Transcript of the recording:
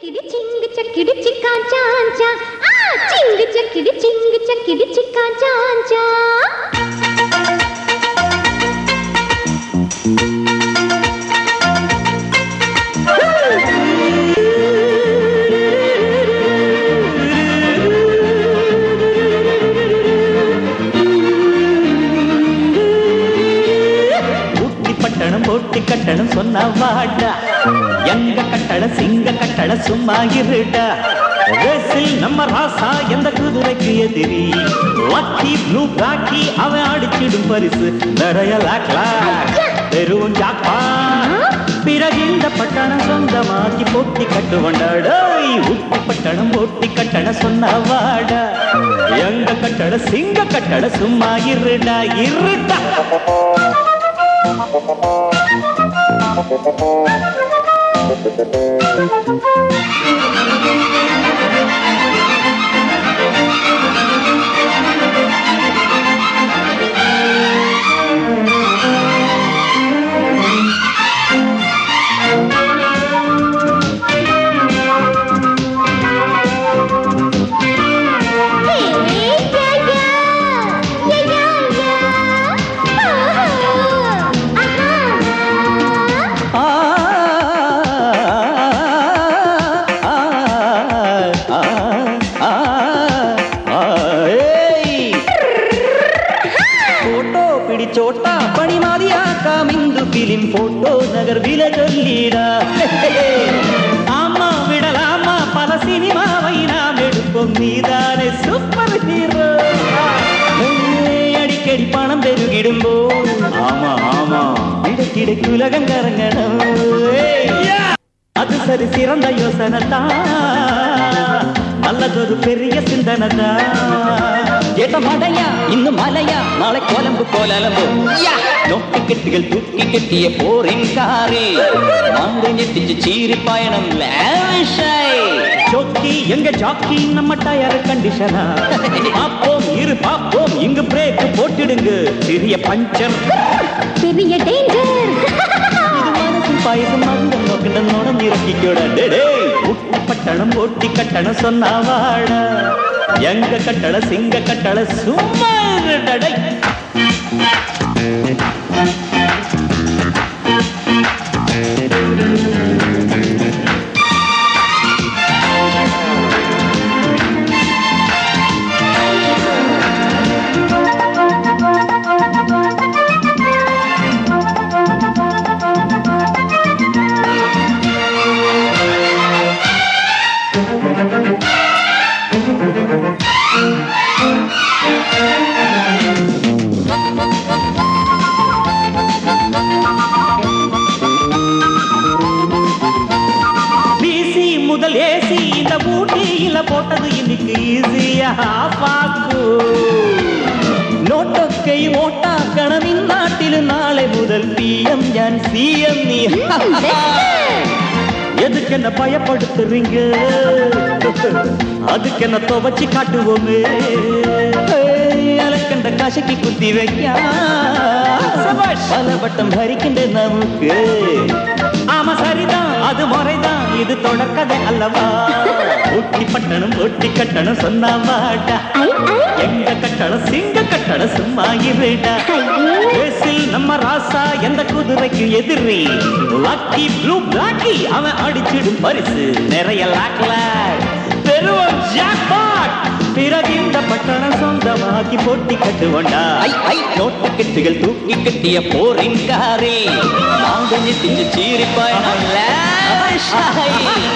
சக்கிடி சிங்கு சக்கிடி சிக்கான் சாஞ்சா ஆ சிங்கு சக்கிடி சிங்கு சக்கிடி சிக்கான் சாஞ்சா போட்டு கட்டணம் சொன்ன வாடா. எங்க கட்டட சிங்க கட்டட சும்மா இருடா. ரேசில் நம்ம ராசா எந்த குதிரைக்கு எதிரி? லக்கி ப்ளூ பிளாக்கி அவன் அடிச்சிடும் பரிசு. நிறைய லாக் லாக் பெரும் ஜாப்பா பிறகு இந்த பட்டணம் சொந்தமாக்கி போட்டி கட்டுவண்டாடோய் உப்பு பட்டணம் போட்டி கட்டண சொன்ன வாடா. எங்க கட்டட சிங்க கட்டட சும்மா இருடா இருடா. Thank you. மாதியா காமிந்து பிலிம் போட்டோ நகர் வில சொல்லிடா. ஆமா விடலாமா பல சினிமாவை நாம் எடுப்போம் நீதானே சூப்பர் ஹீரோ அடிக்கடி பணம் பெருகிடும்போ ஆமா ஆமா. கிடைக்கு உலகம் கரங்கணும். அது சரி சிறந்த யோசனை தான் நல்லதொரு பெரிய சிந்தனை தான் ஏட்ட மடையா இன்னும் மலையா? நாளை கோலம்பு கோலம்பு நோக்கி கெட்டுகள் தூக்கி கெட்டிய போரின் காரி. மாண்டு நெட்டிச்சு சீரி பயணம். ஜோக்கி எங்க ஜாக்கி? நம்ம டயர் கண்டிஷனா? பாப்போம் இரு பாப்போம். இங்கு பிரேக் போட்டுடுங்க. சிறிய பஞ்சர் பெரிய டேஞ்சர் பாயசம் அந்த நோக்கிட நிரப்பிக்கோட உட்டி பட்டணம் ஓட்டி கட்டணம் சொன்னா வாட எங்க கட்டள சிங்க கட்டள சும்மா இருடடை. இந்த ஊட்டியில போட்டது இன்னைக்கு ஈஸியா பாக்கு நோட்டொக்கை ஓட்டா கணவின் நாட்டில் நாளை முதல் பிஎம் ஜான் சிஎம் நீ எதுக்கு என்ன பயப்படுத்துறீங்க அதுக்கு என்ன துவச்சி காட்டுவோமே? அலக்கண்ட காசைக்கு குத்தி வைக்க. பல வட்டம் ஹரிக்கின்ற நமக்கு. ஆமா சரிதான். அது முறைதான். இது தொடக்கதை அல்லவா? ஊட்டி பட்டணம் ஒட்டி கட்டணம் சொன்னா வாடா. எங்க கட்டணம் சிங்க கட்டணம் சும்மா இருடா. நம்ம ராசா எந்த குதிரைக்கு எதிரி? லக்கி ப்ளூ பிளாக்கி அவன் அடிச்சிடும் பரிசு. நிறைய லாக் ஜாக்பாட் பிறகு இந்த பட்டணம் சொந்தமாக்கி போட்டி கட்டுவண்டா. ஐ ஐ. நோட்டு கெட்டுகள் தூக்கி கட்டிய போரின் காரி. நாங்க நித்திச்சு சீரி பயணம் லேவிஷாய்.